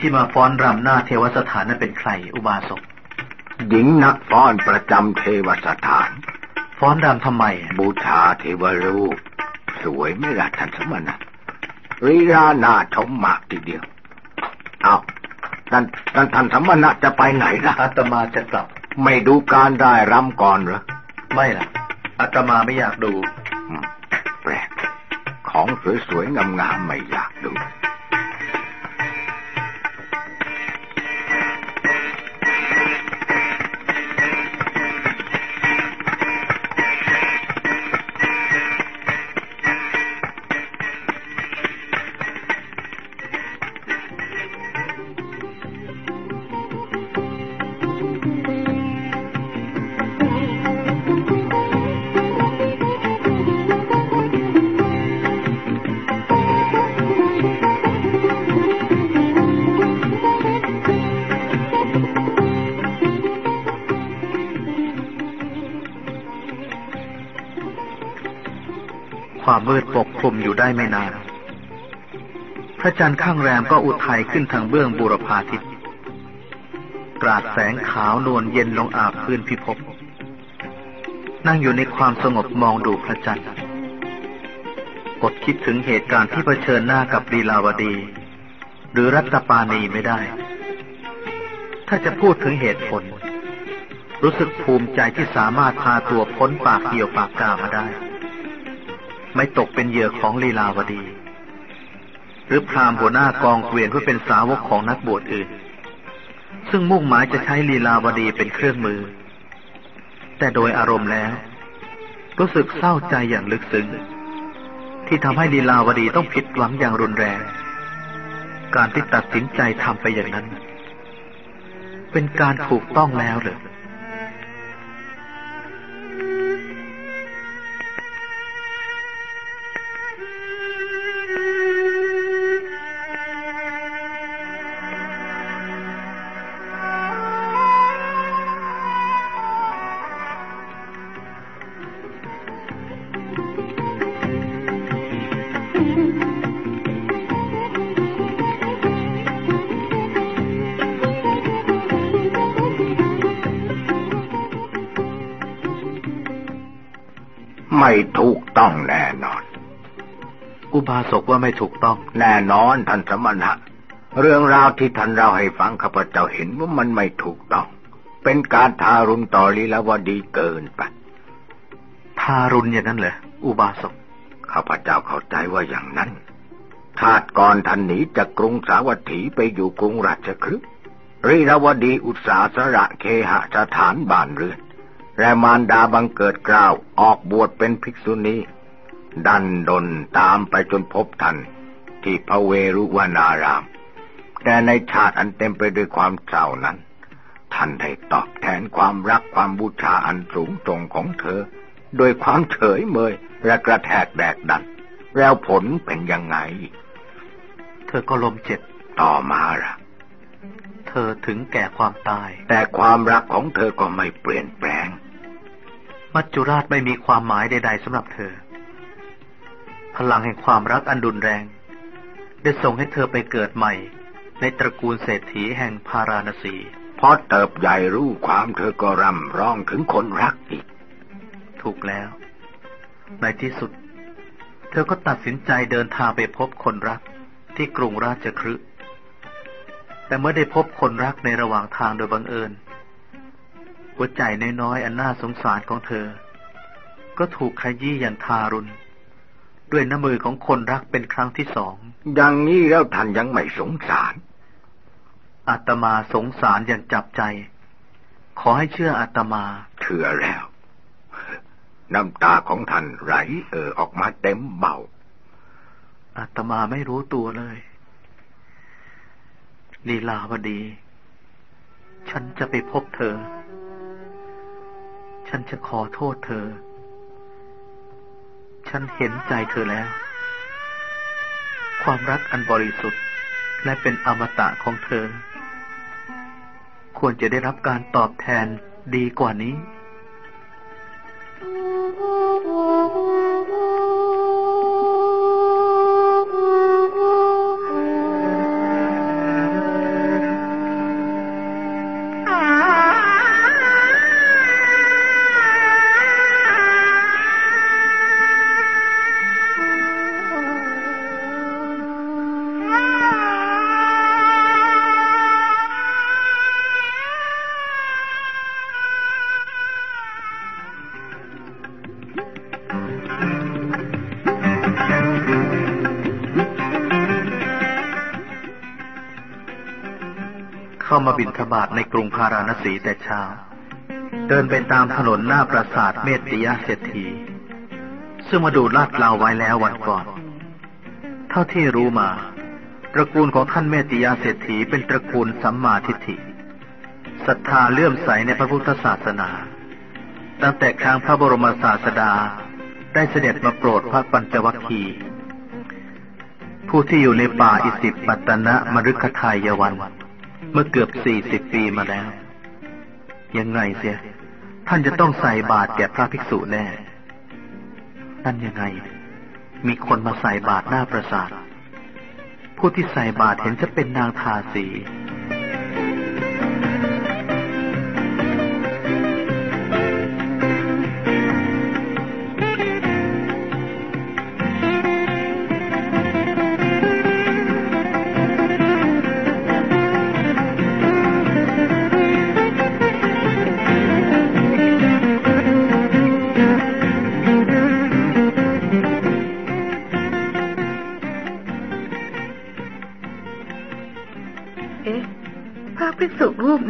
ผู้หญิงที่มาฟ้อนรำหน้าเทวสถานนั้นเป็นใคร อุบาสกหญิงนักฟ้อนประจำเทวสถาน ฟ้อนรำทำไม บูชาเทวรูป สวยไม่ละทันสมณะรีรานาชมมากทีเดียว เอาท่านท่านท่านสมณะจะไปไหนล่ะอาตมาจะกลับ ไม่ดูการได้รำก่อนเหรอ ไม่ล่ะอาตมาไม่อยากดูอืมแปลกของสวยๆงามๆไม่อยากดู ปกคลุมอยู่ได้ไม่นาน พระจันทร์ข้างแรมก็อุทัยขึ้นทางเบื้องบูรพาทิตกราดแสงขาวนวลเย็นลงอาบพื้นพิภพ นั่งอยู่ในความสงบมองดูพระจันทร์อดคิดถึงเหตุการณ์ที่เผชิญหน้ากับลีลาวดี หรือรัตปานีไม่ได้ ถ้าจะพูดถึงเหตุผล รู้สึกภูมิใจที่สามารถพาตัวพ้นปากเหี่ยวปากกามาได้ ไม่ตกเป็นเหยื่อของลีลาวดี หรือพรามหัวหน้ากองเกวียนเพื่อเป็นสาวกของนักบวชอื่น ซึ่งมุ่งหมายจะใช้ลีลาวดีเป็นเครื่องมือ แต่โดยอารมณ์แล้ว รู้สึกเศร้าใจอย่างลึกซึ้งที่ทำให้ลีลาวดีต้องผิดหวังอย่างรุนแรง การที่ตัดสินใจทำไปอย่างนั้น เป็นการถูกต้องแล้วหรือ ไม่ถูกต้องแน่นอน อุบาสกว่าไม่ถูกต้อง แน่นอนท่านสมณะ เรื่องราวที่ท่านเราให้ฟังข้าพเจ้าเห็นว่ามันไม่ถูกต้อง เป็นการทารุณต่อลีลาวดีเกินไปทารุณอย่างนั้นเหรออุบาสกข้าพเจ้าเข้าใจว่าอย่างนั้นชาติก่อนท่านหนีจากกรุงสาวัตถีไปอยู่กรุงราชคฤห์รีราวดีอุตสาสระเคหสถานบ้านเรือน และมารดาบังเกิดกล่าวออกบวชเป็นภิกษุณีดันดนตามไปจนพบท่านที่พระเวรุวนาราม แต่ในชาติอันเต็มไปด้วยความเศร้านั้น ท่านได้ตอบแทนความรักความบูชาอันสูงส่งของเธอ โดยความเฉยเมยและกระแทกแดกดัน แล้วผลเป็นยังไง เธอก็ลมเจ็บต่อมาล่ะเธอถึงแก่ความตาย แต่ความรักของเธอก็ไม่เปลี่ยนแปลง มัจจุราชไม่มีความหมายใด ๆสำหรับเธอ พลังแห่งความรักอันดุนแรง ได้ส่งให้เธอไปเกิดใหม่ ในตระกูลเศรษฐีแห่งพาราณสีพอเติบใหญ่รู้ความเธอก็ร่ำร้องถึงคนรักอีก ถูกแล้ว ในที่สุด เธอก็ตัดสินใจเดินทางไปพบคนรักที่กรุงราชคฤห์แต่เมื่อได้พบคนรักในระหว่างทางโดยบังเอิญ หัวใจน้อยๆอันน่าสงสารของเธอ ก็ถูกขยี้อย่างทารุณ ด้วยน้ำมือของคนรักเป็นครั้งที่สอง อย่างนี้แล้วท่านยังไม่สงสาร อาตมาสงสารอย่างจับใจ ขอให้เชื่ออาตมา เชื่อแล้ว น้ำตาของท่านไหลเออออกมาเต็มเบ้าอาตมาไม่รู้ตัวเลยลีลาวดี ฉันจะไปพบเธอ ฉันจะขอโทษเธอ ฉันเห็นใจเธอแล้ว ความรักอันบริสุทธิ์และเป็นอมตะของเธอ ควรจะได้รับการตอบแทนดีกว่านี้ เข้ามาบินทบาทในกรุงพาราณสีแต่เช้า เดินไปตามถนนหน้าปราสาทเมตติยเศรษฐี ซึ่งมาดูลาดเราไว้แล้ววันก่อน เท่าที่รู้มา ตระกูลของท่านเมตติยเศรษฐีเป็นตระกูลสัมมาทิฏฐิศรัทธาเลื่อมใสในพระพุทธศาสนา ตั้งแต่ครั้งพระบรมศาสดาได้เสด็จมาโปรดพระปัญจวัคคีย์ผู้ที่อยู่ในป่าอิสิปัตนะมฤคทายวัน เมื่อเกือบสี่สิบปีมาแล้ว ยังไงเสีย ท่านจะต้องใส่บาตรแก่พระภิกษุแน่นั่นยังไง มีคนมาใส่บาตรหน้าประสาท ผู้ที่ใส่บาตรเห็นจะเป็นนางทาสี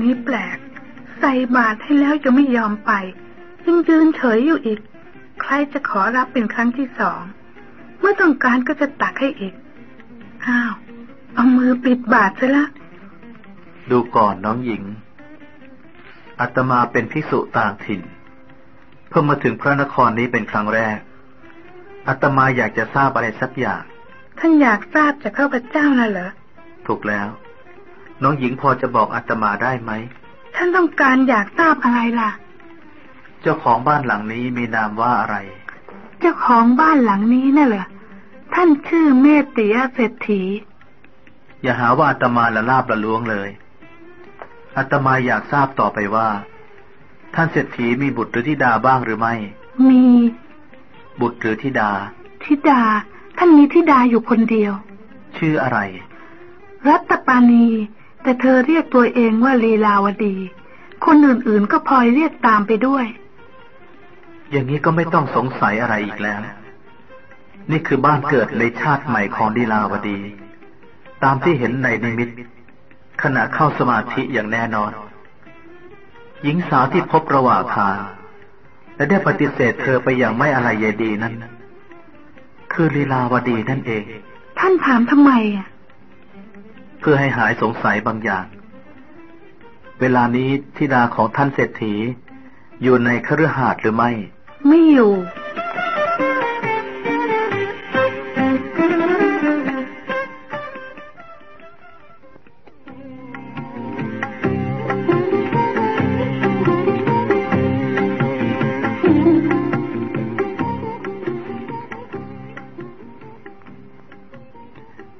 นี้แปลก ใส่บาตรให้แล้วจะไม่ยอมไปยังยืนเฉยอยู่อีก ใครจะขอรับเป็นครั้งที่สอง เมื่อต้องการก็จะตักให้อีก อ้าว เอามือปิดบาตรซะละ ดูก่อนน้องหญิง อาตมาเป็นภิกษุต่างถิ่น เพิ่งมาถึงพระนครนี้เป็นครั้งแรกอาตมาอยากจะทราบอะไรสักอย่าง ท่านอยากทราบจากข้าพเจ้าน่ะเหรอ ถูกแล้ว น้องหญิงพอจะบอกอาตมาได้ไหม ท่านต้องการอยากทราบอะไรล่ะ เจ้าของบ้านหลังนี้มีนามว่าอะไร เจ้าของบ้านหลังนี้น่ะเหรอ ท่านชื่อเมตติยเศรษฐี อย่าหาว่าอาตมาละลาบละล้วงเลยอาตมาอยากทราบต่อไปว่า ท่านเศรษฐีมีบุตรหรือธิดาบ้างหรือไม่ มี บุตรหรือธิดา ธิดา ท่านมีธิดาอยู่คนเดียว ชื่ออะไร รัตปานี แต่เธอเรียกตัวเองว่าลีลาวดี คนอื่นๆก็พลอยเรียกตามไปด้วย อย่างนี้ก็ไม่ต้องสงสัยอะไรอีกแล้ว นี่คือบ้านเกิดในชาติใหม่ของลีลาวดี ตามที่เห็นในนิมิต ขณะเข้าสมาธิอย่างแน่นอน หญิงสาวที่พบระหว่างทางและได้ปฏิเสธเธอไปอย่างไม่อะไรเยดีนั้น คือลีลาวดีนั่นเอง ท่านถามทำไมอะ เพื่อให้หายสงสัยบางอย่าง เวลานี้ธิดาของท่านเศรษฐีอยู่ในคฤหาสน์หรือไม่ ไม่อยู่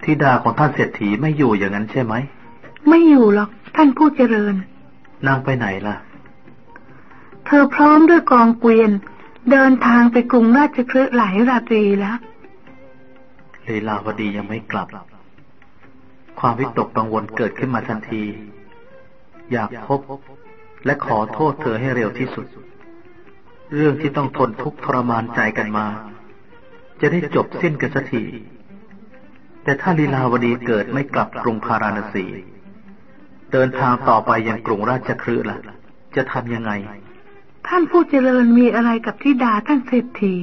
ธิดาของท่านเศรษฐีไม่อยู่อย่างนั้นใช่ไหม ไม่อยู่หรอก ท่านผู้เจริญ นางไปไหนล่ะ เธอพร้อมด้วยกองเกวียน เดินทางไปกรุงราชคฤห์หลายราตรีแล้วลีลาวดียังไม่กลับ ความวิตกกังวลเกิดขึ้นมาทันที อยากพบและขอโทษเธอให้เร็วที่สุด เรื่องที่ต้องทนทุกข์ทรมานใจกันมา จะได้จบสิ้นกันสักที แต่ถ้าลีลาวดีเกิดไม่กลับกรุงพาราณสี เดินทางต่อไปยังกรุงราชคฤห์ล่ะ จะทำยังไง ท่านผู้เจริญมีอะไรกับทิดาท่านเศรษฐี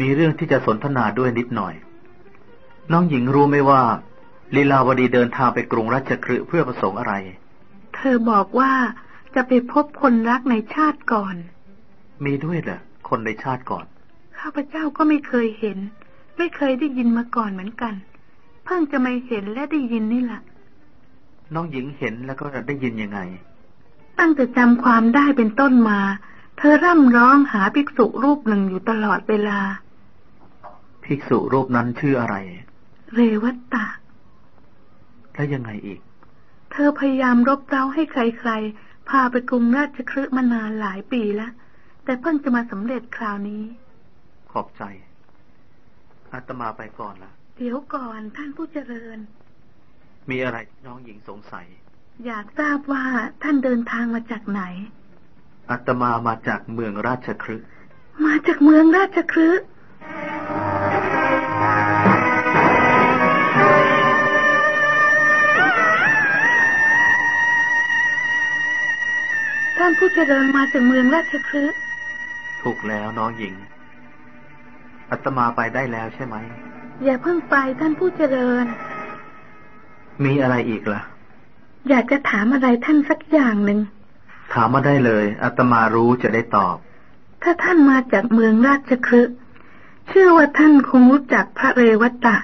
มีเรื่องที่จะสนทนาด้วยนิดหน่อย น้องหญิงรู้ไหมว่าลีลาวดีเดินทางไปกรุงราชคฤห์เพื่อประสงค์อะไร เธอบอกว่าจะไปพบคนรักในชาติก่อน มีด้วยเหรอคนในชาติก่อน ข้าพเจ้าก็ไม่เคยเห็น ไม่เคยได้ยินมาก่อนเหมือนกัน เพิ่งจะมาเห็นและได้ยินนี่แหละน้องหญิงเห็นแล้วก็ได้ยินยังไง ตั้งแต่จำความได้เป็นต้นมา เธอร่ำร้องหาภิกษุรูปหนึ่งอยู่ตลอดเวลา ภิกษุรูปนั้นชื่ออะไร เรวัตตาแล้วยังไงอีก เธอพยายามรบเร้าให้ใครๆ พาไปกรุงราชคฤห์มานานหลายปีแล้ว แต่เพิ่งจะมาสำเร็จคราวนี้ ขอบใจ อาตมาไปก่อนละเดี๋ยวก่อนท่านผู้เจริญ มีอะไรน้องหญิงสงสัย อยากทราบว่าท่านเดินทางมาจากไหนอาตมามาจากเมืองราชคฤห์มาจากเมืองราชคฤห์ท่านผู้เจริญมาจากเมืองราชคฤห์ถูกแล้วน้องหญิง อาตมาไปได้แล้วใช่ไหม อย่าเพิ่งไปท่านผู้เจริญ มีอะไรอีกล่ะ อยากจะถามอะไรท่านสักอย่างหนึ่ง ถามมาได้เลยอาตมารู้จะได้ตอบ ถ้าท่านมาจากเมืองราชคฤห์เชื่อว่าท่านคงรู้จักพระเรวัตะ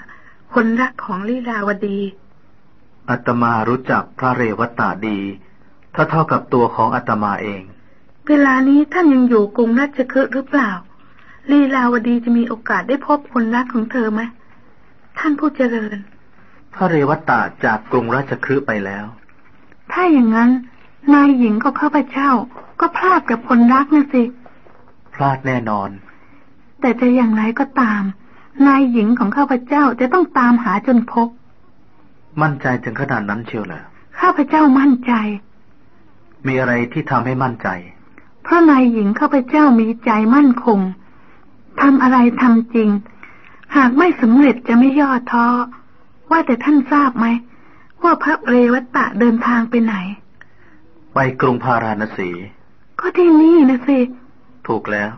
คนรักของลีลาวดีอาตมารู้จักพระเรวตาดี ถ้าเท่ากับตัวของอาตมาเอง เวลานี้ท่านยังอยู่กรุงราชคฤห์หรือเปล่า ลีลาวดีจะมีโอกาสได้พบคนรักของเธอไหมท่านผู้เจริญ พระเรวตาจากกรุงราชคฤห์ไปแล้ว ถ้าอย่างนั้น นายหญิงก็ข้าพเจ้า ก็พลาดกับคนรักนะสิ พลาดแน่นอน แต่จะอย่างไรก็ตาม นายหญิงของข้าพเจ้าจะต้องตามหาจนพบ มั่นใจถึงขนาดนั้นเชียวเหรอข้าพเจ้ามั่นใจ มีอะไรที่ทำให้มั่นใจ เพราะนายหญิงข้าพเจ้ามีใจมั่นคง ทำอะไรทำจริง หากไม่สำเร็จจะไม่ย่อท้อ ว่าแต่ท่านทราบไหม ว่าพระเรวัตะเดินทางไปไหน ไปกรุงพาราณสี ก็ที่นี่นะสิ ถูกแล้ว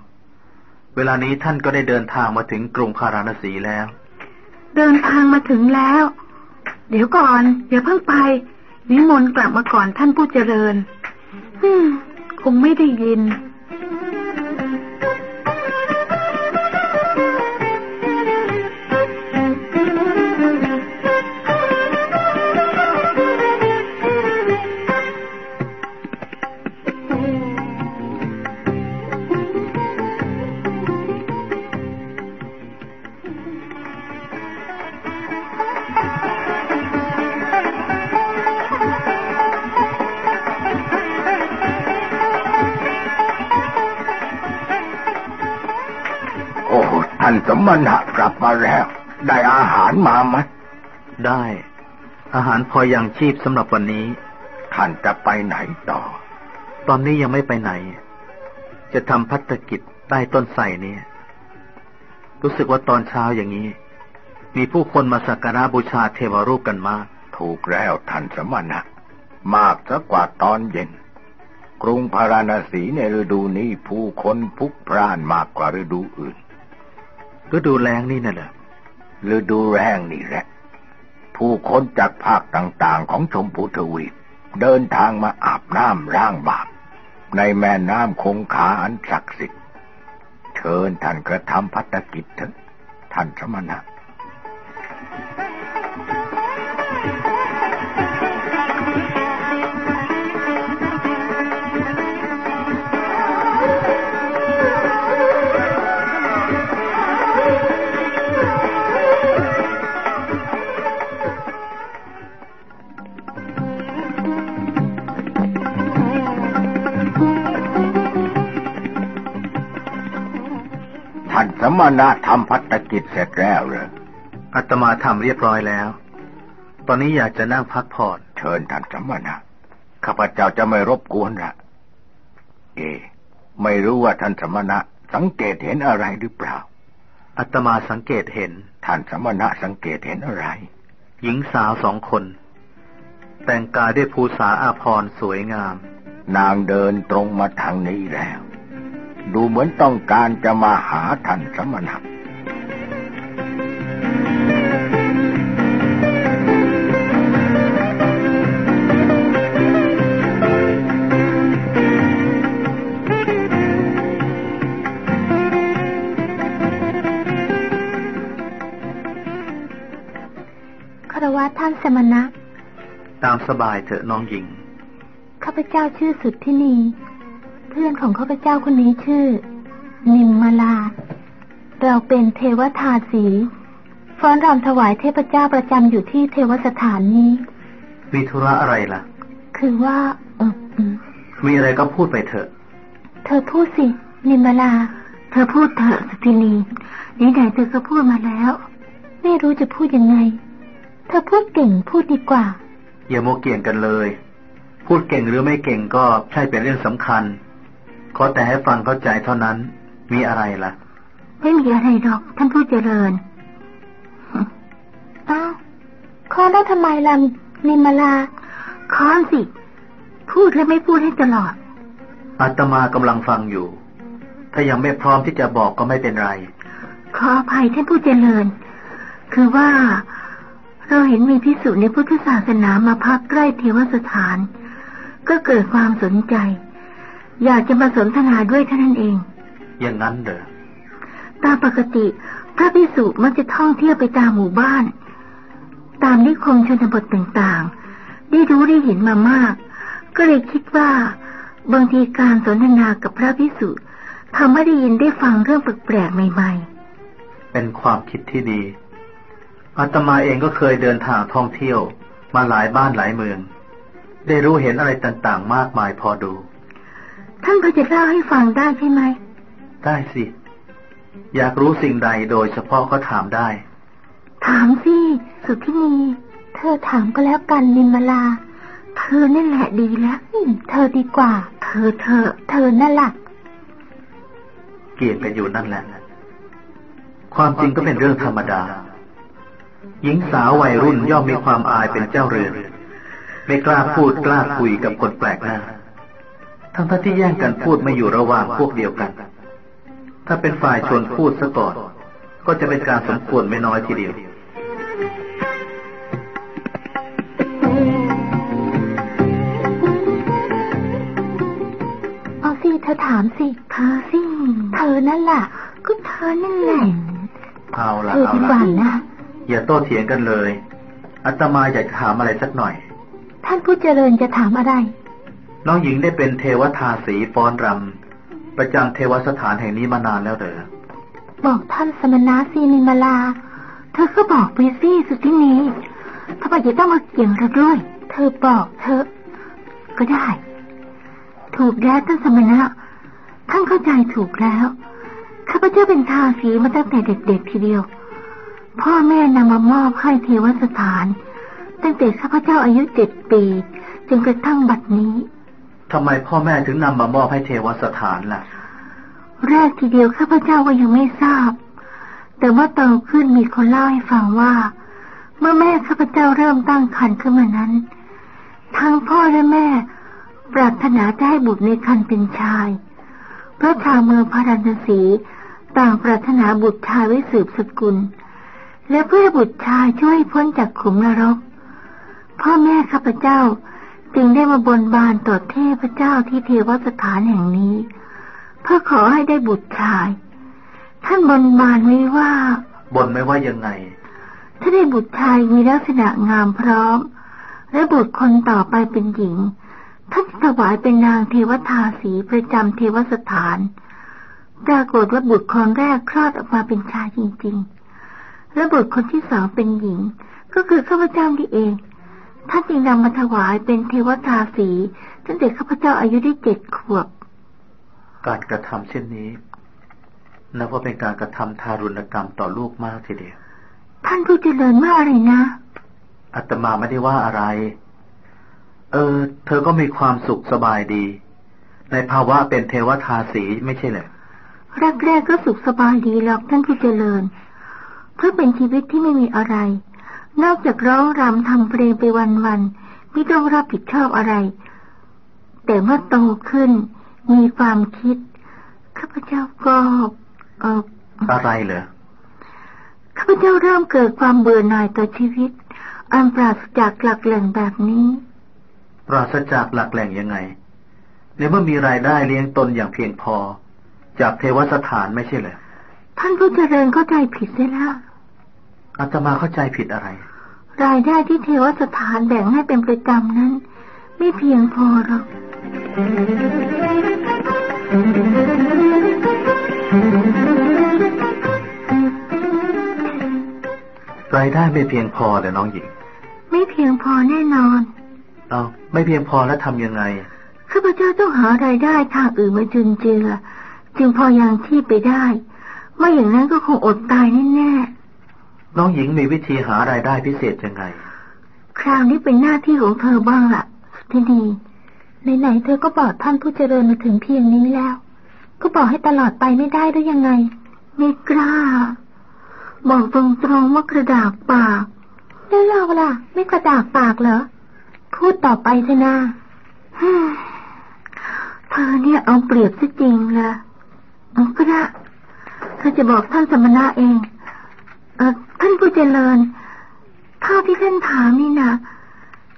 เวลานี้ท่านก็ได้เดินทางมาถึงกรุงพาราณสีแล้ว เดินทางมาถึงแล้ว เดี๋ยวก่อนอย่าเพิ่งไป นิมนต์กลับมาก่อนท่านผู้เจริญ อืม คงไม่ได้ยิน พออย่างชีพสำหรับวันนี้ ท่านจะไปไหนต่อ ตอนนี้ยังไม่ไปไหน จะทำพัฒกิจใต้ต้นไทรเนี่ยรู้สึกว่าตอนเช้าอย่างนี้ มีผู้คนมาสักการะบูชาเทวรูปกันมาก ถูกแล้วท่านสมณะ มากซะกว่าตอนเย็น กรุงพาราณสีในฤดูนี้ผู้คนพลุกพล่านมากกว่าฤดูอื่น ฤดูแล้งนี่น่ะเหรอฤดูแรงนี่แหละ ผู้คนจากภาคต่างๆของชมพูทวีปเดินทางมาอาบน้ำร่างบาปในแม่น้ำคงคาอันศักดิ์สิทธิ์ เชิญท่านกระทำพัฒกิจเถอะท่านสมณะ นสมณะทำพัฒกิจเสร็จแล้วเหรออาตมาทำเรียบร้อยแล้ว ตอนนี้อยากจะนั่งพักผ่อนเชิญท่านสมณะข้าพเจ้าจะไม่รบกวนละเอ ไม่รู้ว่าท่านสมณะ สังเกตเห็นอะไรหรือเปล่าอาตมาสังเกตเห็น ท่านสมณะสังเกตเห็นอะไร หญิงสาวสองคน แต่งกายด้วยภูษาอาภรณ์สวยงาม นางเดินตรงมาทางนี้แล้ว ดูเหมือนต้องการจะมาหาท่านสมณะคารวะท่านสมณะ ตามสบายเถอะน้องหญิง ข้าพเจ้าชื่อสุดที่นี เพื่อนของข้าพเจ้าคนนี้ชื่อ นิมมาลา เราเป็นเทวทาสีฟ้อนรำถวายเทพเจ้าประจำอยู่ที่เทวสถานนี้ มีธุระอะไรล่ะ คือว่าเอออืมมีอะไรก็พูดไปเถอะ เธอพูดสิ นิมมาลา เธอพูดเถอะสตินีนี่ไหนๆเธอก็พูดมาแล้ว ไม่รู้จะพูดยังไง เธอพูดเก่งพูดดีกว่า อย่าโมเกี่ยงกันเลย พูดเก่งหรือไม่เก่งก็ใช่เป็นเรื่องสำคัญ ขอแต่ให้ฟังเข้าใจเท่านั้น มีอะไรล่ะ ไม่มีอะไรหรอก ท่านผู้เจริญอ้าวข้อแล้วทำไมล่ะนิมมาลาค้อนสิ พูดและไม่พูดให้ตลอด อาตมากำลังฟังอยู่ ถ้ายังไม่พร้อมที่จะบอกก็ไม่เป็นไร ขออภัยท่านผู้เจริญ คือว่าเราเห็นมีพิสุในพุทธศาสนามาพักใกล้เทวสถาน ก็เกิดความสนใจ อยากจะมาสนทนาด้วยท่านั้นเอง อย่างนั้นเด้อตามปกติพระพิสุมักจะท่องเที่ยวไปตามหมู่บ้าน ตามนิคมชนบทต่างๆ ได้รู้ได้เห็นมามาก ก็เลยคิดว่า บางทีการสนทนากับพระพิสุทำให้ได้ยินได้ฟังเรื่องแปลกๆใหม่เป็นความคิดที่ดีอาตมาเองก็เคยเดินทางท่องเที่ยว มาหลายบ้านหลายเมือง ได้รู้เห็นอะไรต่างๆ มากมายพอดูๆ ท่านพอจะเล่าให้ฟังได้ใช่ไหม ได้สิ อยากรู้สิ่งใดโดยเฉพาะก็ถามได้ ถามสิ สุทธินี เธอถามก็แล้วกันนิมมาลา เธอนั่นแหละดีแล้วอืมเธอดีกว่า เธอเธอ เธอนั่นแหละเกี่ยงกันอยู่นั่นแหละ ความจริงก็เป็นเรื่องธรรมดา หญิงสาววัยรุ่นย่อมมีความอายเป็นเจ้าเรือน ไม่กล้าพูดกล้าคุยกับคนแปลกหน้า ทั้งท่าที่แย่งกันพูดไม่อยู่ระหว่างพวกเดียวกัน ถ้าเป็นฝ่ายชวนพูดซะก่อน ก็จะเป็นการสมควรไม่น้อยทีเดียวเอาสิเธอถามสิ เธอสิ เธอนั่นแหละก็เธอนั่นแหละเอาละเธอเอาดีกละว่านะ อย่าโต้เถียงกันเลย อาตมาอยากจะถามอะไรสักหน่อย ท่านผู้เจริญจะถามอะไร น้องหญิงได้เป็นเทวทาสีฟ้อนรำประจำเทวสถานแห่งนี้มานานแล้วเด้อบอกท่านสมณะสีนิมาลา เธอก็บอกไปสิสุดที่นี้ทำไมจะต้องมาเกี่ยงเราด้วย เธอบอกเธอ ก็ได้ ถูกแล้วท่านสมณะท่านเข้าใจถูกแล้วข้าพเจ้าเป็นทาสีมาตั้งแต่เด็กๆทีเดียว พ่อแม่นำมามอบให้เทวสถาน ตั้งแต่ข้าพเจ้าอายุเจ็ดปีจนกระทั่งบัดนี้ ทำไมพ่อแม่ถึงนำมามอบให้เทวสถานล่ะ แรกทีเดียวข้าพเจ้าก็ยังไม่ทราบ แต่เมื่อโตขึ้นมีคนเล่าให้ฟังว่า เมื่อแม่ข้าพเจ้าเริ่มตั้งครรภ์ขึ้นมานั้น ทั้งพ่อและแม่ ปรารถนาจะให้บุตรในครรภ์เป็นชาย เพราะชาวเมืองพาราณสีต่างปรารถนาบุตรชายไว้สืบสกุล และเพื่อบุตรชายช่วยพ้นจากขุมนรก พ่อแม่ข้าพเจ้า จึงได้มาบนบานต่อเทพเจ้าที่เทวสถานแห่งนี้ เพื่อขอให้ได้บุตรชาย ท่านบนบานไว้ว่า บนไม่ว่ายังไง ถ้าได้บุตรชายมีลักษณะงามพร้อม และบุตรคนต่อไปเป็นหญิง ท่านจะถวายเป็นนางเทวทาสีประจำเทวสถาน ปรากฏว่าบุตรคนแรกคลอดออกมาเป็นชายจริง ๆ และบุตรคนที่สองเป็นหญิง ก็คือข้าพเจ้านี่เอง ท่านจึงนำมาถวายเป็นเทวทาสีตั้งแต่ข้าพเจ้าอายุได้เจ็ดขวบ การกระทำเช่นนี้นับว่าเป็นการกระทำทารุณกรรมต่อลูกมากทีเดียว ท่านผู้เจริญว่าอะไรนะอาตมาไม่ได้ว่าอะไร เออ เธอก็มีความสุขสบายดี ในภาวะเป็นเทวทาสีไม่ใช่เหรอแรกๆก็สุขสบายดีหรอกท่านผู้เจริญ เพราะเป็นชีวิตที่ไม่มีอะไร นอกจากร้องรำทำเพลงไปวันๆไม่ต้องรับผิดชอบอะไร แต่เมื่อโตขึ้นมีความคิด ข้าพเจ้าก็เอออะไรเหรอข้าพเจ้าเริ่มเกิดความเบื่อหน่ายต่อชีวิต อันปราศจากหลักแหล่งแบบนี้ ปราศจากหลักแหล่งยังไง ในเมื่อมีรายได้เลี้ยงตนอย่างเพียงพอ จากเทวสถานไม่ใช่เหรอท่านผู้เจริญเข้าใจผิดได้แล้วอาตมาเข้าใจผิดอะไร รายได้ที่เทวสถานแบ่งให้เป็นประจำนั้น ไม่เพียงพอหรอก รายได้ไม่เพียงพอเลยน้องหญิง ไม่เพียงพอแน่นอน เอาไม่เพียงพอแล้วทำยังไง ข้าพเจ้าต้องหารายได้ทางอื่นมาจุนเจือ จึงพอยังชีพไปได้ ไม่อย่างนั้นก็คงอดตายแน่ น้องหญิงมีวิธีหารายได้พิเศษยังไงๆคราวนี้เป็นหน้าที่ของเธอบ้างละ่ะสุธินีไหนๆเธอก็บอกท่านผู้เจริญมาถึงเพียงนี้แล้ว ก็บอกให้ตลอดไปไม่ได้หรือยังไง ไม่กล้า บอกตรงๆว่ากระดากปาก แล้วเราล่ะ ไม่กระดากปากเหรอ พูดต่อไปเถอะนะฮึ่มโทอเนี่ยเอาเปรียบซะจริงละเอาก็ได้เธอจะบอกท่านสมณะเอง เออ ท่านผู้เจริญเท่าที่ท่านถามนี่นะ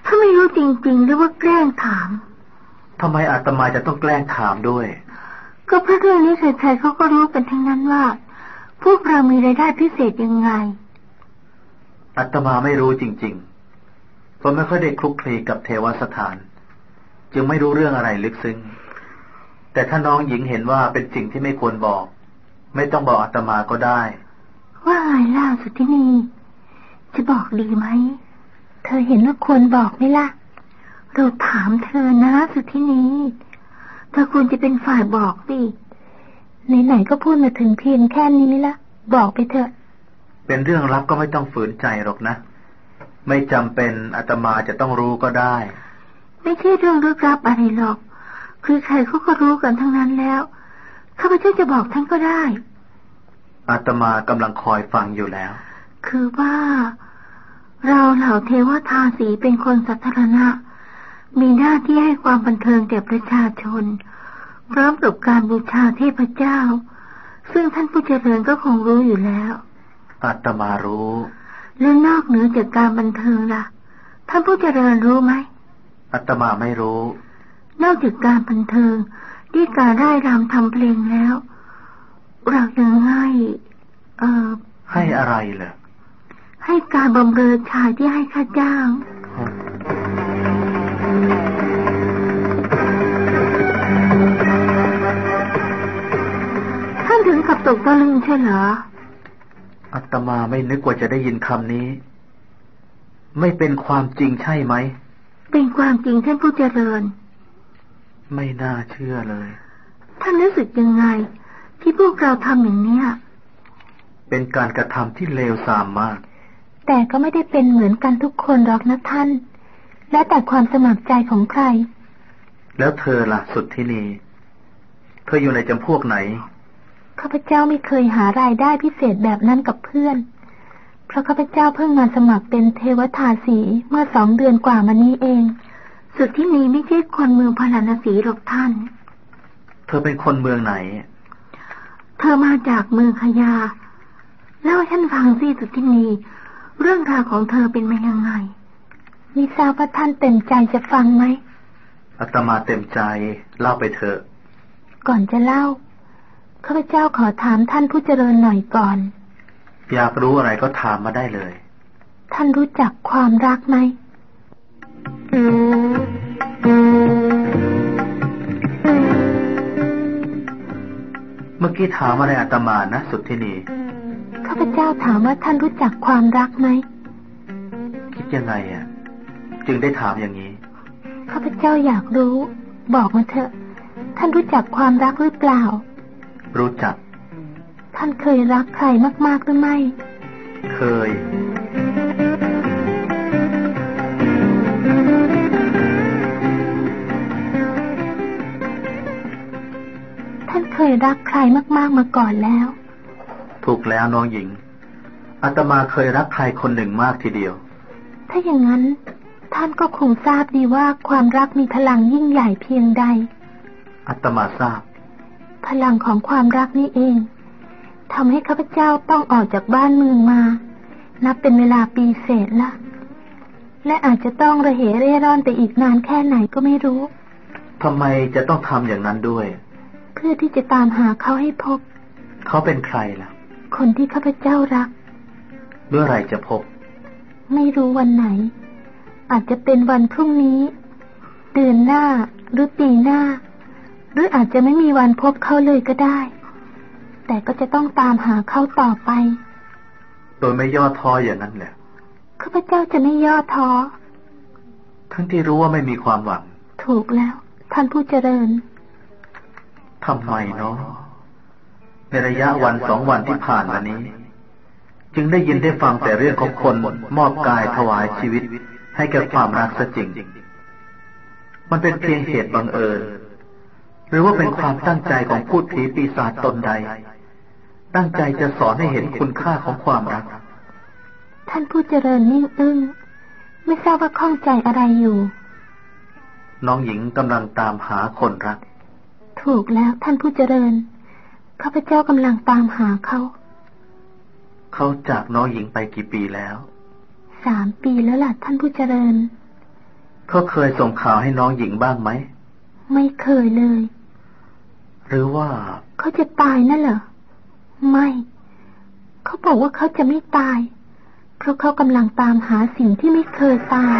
ถ้าไม่รู้จริงๆหรือว่าแกล้งถามทำไมอาตมาจะต้องแกล้งถามด้วย ก็เพราะเรื่องนี้ใครๆเขาก็รู้กันทั้งนั้นว่า พวกเรามีรายได้พิเศษยังไงอาตมาไม่รู้จริงๆ เพราะไม่ค่อยได้คลุกคลีกับเทวสถาน จึงไม่รู้เรื่องอะไรลึกซึ้ง แต่ถ้าน้องหญิงเห็นว่าเป็นสิ่งที่ไม่ควรบอก ไม่ต้องบอกอาตมาก็ได้ ว่าไงล่ะสุทธินี จะบอกดีไหม เธอเห็นว่าควรบอกไหมล่ะ เราถามเธอนะสุทธินี เธอควรจะเป็นฝ่ายบอกดิไหนๆก็พูดมาถึงเพียงแค่นี้ละบอกไปเถอะ เป็นเรื่องลับก็ไม่ต้องฝืนใจหรอกนะ ไม่จำเป็นอาตมาจะต้องรู้ก็ได้ ไม่ใช่เรื่องลึกลับอะไรหรอก คือใครเขาก็รู้กันทั้งนั้นแล้วข้าพเจ้าจะบอกท่านก็ได้ อาตมากำลังคอยฟังอยู่แล้ว คือว่า เราเหล่าเทวทาสีเป็นคนสาธารณะ มีหน้าที่ให้ความบันเทิงแก่ประชาชน พร้อมกับการบูชาเทพเจ้า ซึ่งท่านผู้เจริญก็คงรู้อยู่แล้วอาตมารู้ และนอกเหนือจากการบันเทิงล่ะ ท่านผู้เจริญรู้ไหมอาตมาไม่รู้ นอกจากการบันเทิงที่การไร้รำทำเพลงแล้ว เรายังให้เอ่อให้อะไรเหรอให้การบำเรอชายที่ให้ค่าจ้างท่านถึงกับตกตะลึงใช่เหรออาตมาไม่นึกว่าจะได้ยินคำนี้ ไม่เป็นความจริงใช่ไหม เป็นความจริงท่านผู้เจริญ ไม่น่าเชื่อเลย ท่านรู้สึกยังไง ที่พวกเราทำอย่างเนี้ย เป็นการกระทำที่เลวทรามมาก แต่ก็ไม่ได้เป็นเหมือนกันทุกคนหรอกนะท่าน และแต่ความสมัครใจของใคร แล้วเธอล่ะ สุดที่นีเธออยู่ในจำพวกไหน ข้าพเจ้าไม่เคยหารายได้พิเศษแบบนั้นกับเพื่อน เพราะข้าพเจ้าเพิ่งมาสมัครเป็นเทวทาสีเมื่อสองเดือนกว่ามานี้เอง สุดที่นี้ไม่ใช่คนเมืองพาราณสีหรอกท่าน เธอเป็นคนเมืองไหน เธอมาจากเมืองขยาเล่าให้ท่านฟังสิสุดที่นีเรื่องราวของเธอเป็นมายังไงมิทราบว่าท่านเต็มใจจะฟังไหมอาตมาเต็มใจเล่าไปเถอะ ก่อนจะเล่าข้าพเจ้าขอถามท่านผู้เจริญหน่อยก่อน อยากรู้อะไรก็ถามมาได้เลย ท่านรู้จักความรักไหม เมื่อกี้ถามอะไรอาตมานะสุดที่นีข้าพเจ้าถามว่าท่านรู้จักความรักไหม คิดยังไงอะ จึงได้ถามอย่างนี้ ข้าพเจ้าอยากรู้ บอกมาเถอะ ท่านรู้จักความรักหรือเปล่า รู้จัก ท่านเคยรักใครมากๆหรือไม่ เคย เคยรักใครมากๆมาก่อนแล้ว ถูกแล้วน้องหญิงอาตมาเคยรักใครคนหนึ่งมากทีเดียว ถ้าอย่างนั้น ท่านก็คงทราบดีว่าความรักมีพลังยิ่งใหญ่เพียงใดอาตมาทราบ พลังของความรักนี่เองทำให้ข้าพเจ้าต้องออกจากบ้านเมืองมา นับเป็นเวลาปีเศษละ และอาจจะต้องระเหเร่ร่อนไปอีกนานแค่ไหนก็ไม่รู้ทำไมจะต้องทำอย่างนั้นด้วยเพื่อที่จะตามหาเขาให้พบ เขาเป็นใครล่ะ คนที่ข้าพเจ้ารัก เมื่อไหรจะพบ ไม่รู้วันไหน อาจจะเป็นวันพรุ่งนี้ เดือนหน้าหรือปีหน้า หรืออาจจะไม่มีวันพบเขาเลยก็ได้ แต่ก็จะต้องตามหาเขาต่อไป โดยไม่ย่อท้ออย่างนั้นแหละข้าพเจ้าจะไม่ย่อท้อ ทั้งที่รู้ว่าไม่มีความหวัง ถูกแล้ว ท่านผู้เจริญ ทำไมเนาะในระยะวันสองวันที่ผ่านมานี้ จึงได้ยินได้ฟังแต่เรื่องของคนมอบกายถวายชีวิต ให้แก่ความรักซะจริง มันเป็นเพียงเหตุบังเอิญ หรือว่าเป็นความตั้งใจของพูดผีปีศาจตนใด ตั้งใจจะสอนให้เห็นคุณค่าของความรัก ท่านผู้เจริญนิ่งอึ้งไม่ทราบว่าข้องใจอะไรอยู่ น้องหญิงกำลังตามหาคนรัก ถูกแล้วท่านผู้เจริญข้าพเจ้ากำลังตามหาเขา เขาจากน้องหญิงไปกี่ปีแล้ว สามปีแล้วล่ะท่านผู้เจริญ เขาเคยส่งข่าวให้น้องหญิงบ้างไหม ไม่เคยเลย หรือว่า เขาจะตายนั่นเหรอ ไม่ เขาบอกว่าเขาจะไม่ตาย เพราะเขากำลังตามหาสิ่งที่ไม่เคยตาย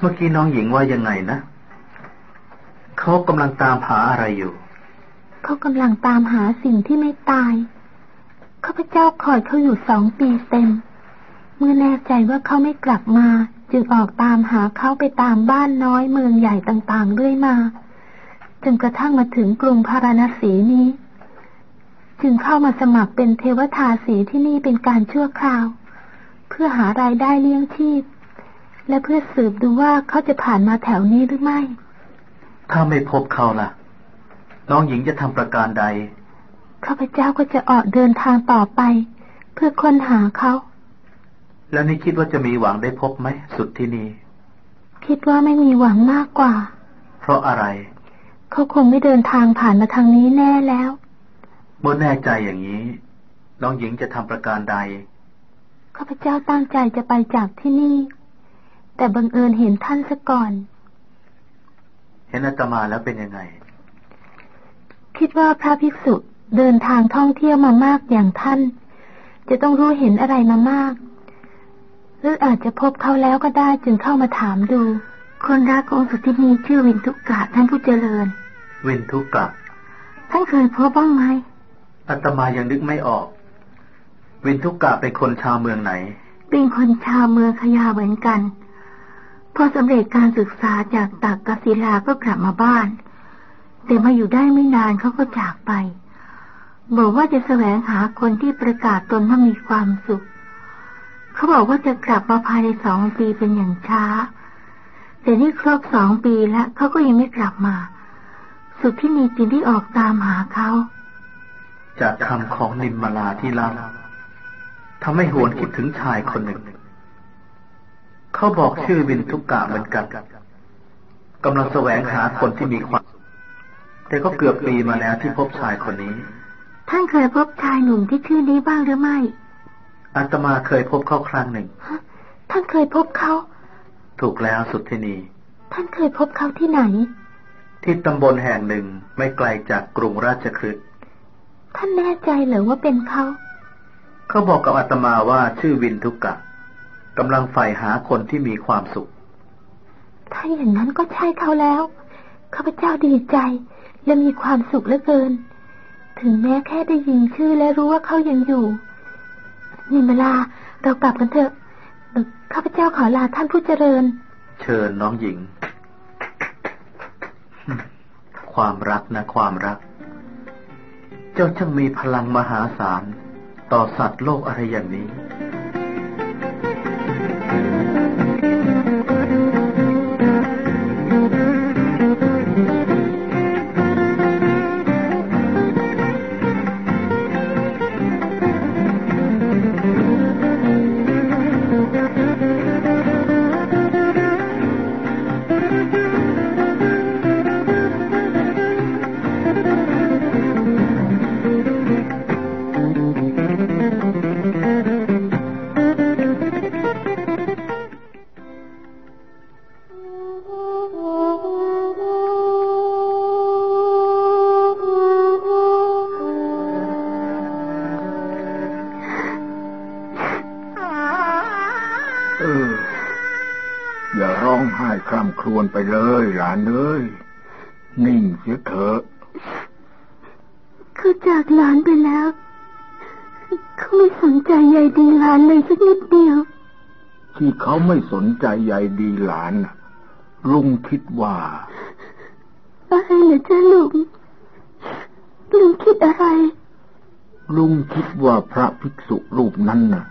เมื่อกี้น้องหญิงว่ายังไงนะเขากำลังตามหาอะไรอยู่เขากำลังตามหาสิ่งที่ไม่ตายข้าพเจ้าคอยเขาอยู่สองปีเต็ม เมื่อแน่ใจว่าเขาไม่กลับมา จึงออกตามหาเขาไปตามบ้านน้อยเมืองใหญ่ต่างๆเรื่อยมาจนกระทั่งมาถึงกรุงพาราณสีนี้ จึงเข้ามาสมัครเป็นเทวทาสีที่นี่เป็นการชั่วคราว เพื่อหารายได้เลี้ยงชีพ และเพื่อสืบดูว่าเขาจะผ่านมาแถวนี้หรือไม่ ถ้าไม่พบเขาล่ะ น้องหญิงจะทำประการใด ข้าพเจ้าก็จะออกเดินทางต่อไป เพื่อค้นหาเขา แล้วนี่คิดว่าจะมีหวังได้พบไหมสุดที่นี่คิดว่าไม่มีหวังมากกว่า เพราะอะไร เขาคงไม่เดินทางผ่านมาทางนี้แน่แล้ว เมื่อแน่ใจอย่างนี้ น้องหญิงจะทำประการใด ข้าพเจ้าตั้งใจจะไปจากที่นี่ แต่บังเอิญเห็นท่านซะก่อน เห็นอาตมาแล้วเป็นยังไง คิดว่าพระภิกษุเดินทางท่องเที่ยวมามากอย่างท่าน จะต้องรู้เห็นอะไรมามาก หรืออาจจะพบเขาแล้วก็ได้จึงเข้ามาถามดู คนรักองค์สุทินีชื่อวินทุกกะท่านผู้เจริญ วินทุกกะท่านเคยพบบ้างไหมอาตมายังนึกไม่ออก วินทุกกะเป็นคนชาวเมืองไหน เป็นคนชาวเมืองขยาเหมือนกัน พอสำเร็จการศึกษาจากตักกศิลาก็กลับมาบ้าน แต่มาอยู่ได้ไม่นานเขาก็จากไป บอกว่าจะแสวงหาคนที่ประกาศตนว่ามีความสุข เขาบอกว่าจะกลับมาภายในสองปีเป็นอย่างช้า แต่นี่ครบสองปีแล้วเขาก็ยังไม่กลับมา สุดที่นีจึงได้ออกตามหาเขาจากคำของนิมมาลาที่เล่าทำให้หวนคิดถึงชายคนหนึ่ง เขาบอกชื่อวินทุกกะเหมือนกันกำลังแสวงหาคนที่มีความ แต่ก็เกือบปีมาแล้วที่พบชายคนนี้ ท่านเคยพบชายหนุ่มที่ชื่อนี้บ้างหรือไม่อาตมาเคยพบเขาครั้งหนึ่งฮะท่านเคยพบเขา ถูกแล้วสุดที่นีท่านเคยพบเขาที่ไหน ที่ตำบลแห่งหนึ่งไม่ไกลจากกรุงราชคฤห์ท่านแน่ใจเหรือว่าเป็นเขา เขาบอกกับอาตมาว่าชื่อวินทุกกะ กำลังใฝ่หาคนที่มีความสุข ถ้าอย่างนั้นก็ใช่เขาแล้วข้าพเจ้าดีใจและมีความสุขเหลือเกิน ถึงแม้แค่ได้ยินชื่อและรู้ว่าเขายังอยู่นิมลาเรากลับกันเถอะเอ่อข้าพเจ้าขอลาท่านผู้เจริญ เชิญน้องหญิง ความรักนะความรัก เจ้าช่างมีพลังมหาศาล ต่อสัตว์โลกอะไรอย่างนี้ วญไปเลยหลานเอ้ยนิ่งเสียเถอะเขาจากหลานไปแล้วเขาไม่สนใจใยดีหลานเลยสักนิดเดียว ที่เขาไม่สนใจใยดีหลานน่ะลุงคิดว่าอะไรเหรอจ้าลุงลุงคิดอะไร ลุงคิดว่าพระภิกษุรูปนั้นน่ะ